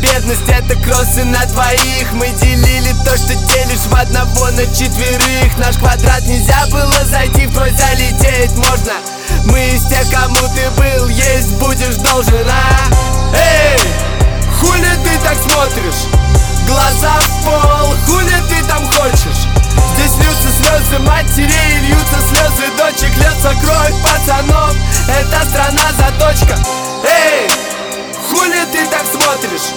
бедность это кроссы на двоих Мы делили то, что делишь в одного на четверых Наш квадрат нельзя было зайти, в твой залететь можно Мы из тех, кому ты был, есть будешь должен, а? Эй, хули ты так смотришь? Глаза в пол, хули ты там хочешь? Здесь льются слезы матерей, льются слезы дочек Льется кровь пацанов, это страна заточка смотришь?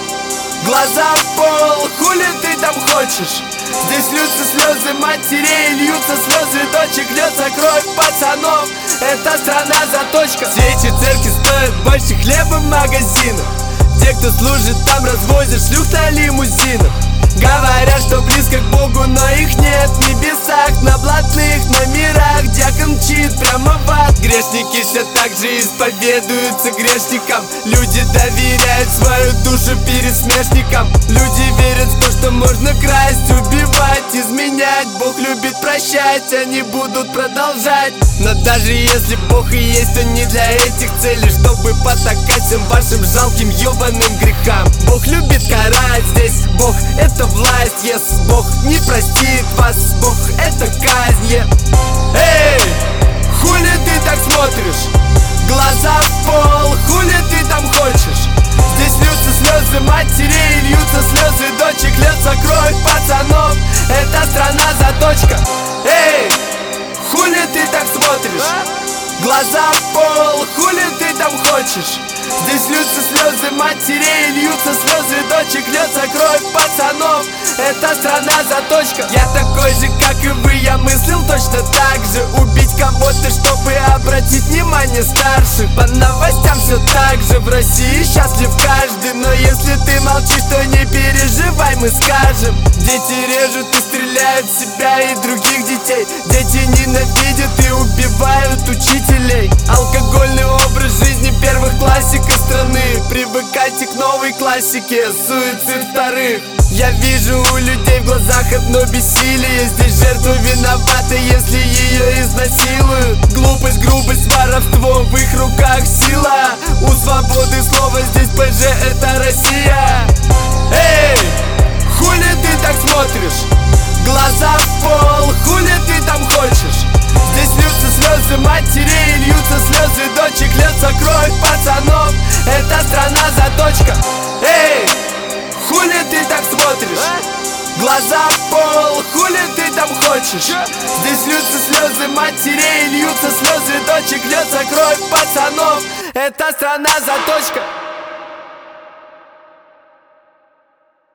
Глаза в пол, хули ты там хочешь? Здесь льются слезы матерей, льются слезы дочек Льется кровь пацанов, это страна заточка. Эти церкви стоят больше хлеба в магазинах Те, кто служит там, развозят шлюх на лимузинах. Говорят, что близко к Богу, но их нет в небесах. На блатных номерах дьякон мчит прямо в ад. Грешники все так же исповедуются грешникам. Люди доверяют свою душу пересмешникам Люди верят в то, что можно красть, убивать, изменять. Бог любит прощать, они будут продолжать. Но даже если Бог и есть, то не для этих целей Чтобы потакать всем вашим жалким ебаным грехам. Бог любит карать, здесь Бог это власть Если Бог не простит вас, Бог это казнь yeah. Эй, матерей, льются слезы дочек Льется кровь. Пацанов, это страна заточка. Эй, хули ты так смотришь? Глаза в пол, хули ты там хочешь? Здесь льются слезы матерей, льются слезы дочек Льется кровь. Пацанов, это страна заточка. Я такой же, как и вы, я мыслил точно так же. Убить кого-то, чтобы обратить внимание старших По новостям все так же, в России счастлив каждый. Но если ты молчишь, то не переживай, мы скажем. Дети режут и стреляют себя и других детей. Дети ненавидят и убивают учителей. Алкогольный образ жизни первых классика страны. Привыкайте к новой классике, суицид вторых. Я вижу у людей в глазах свободы слова здесь ПЖ это Россия Эй, хули ты так смотришь? Глаза в пол, хули ты там хочешь? Здесь льются слезы матерей, льются слезы дочек Льется кровь пацанов, это страна заточка Эй, хули ты так смотришь? Глаза в пол, хули ты там хочешь? Здесь льются слезы матерей, льются слезы дочек Льется кровь пацанов, это страна заточка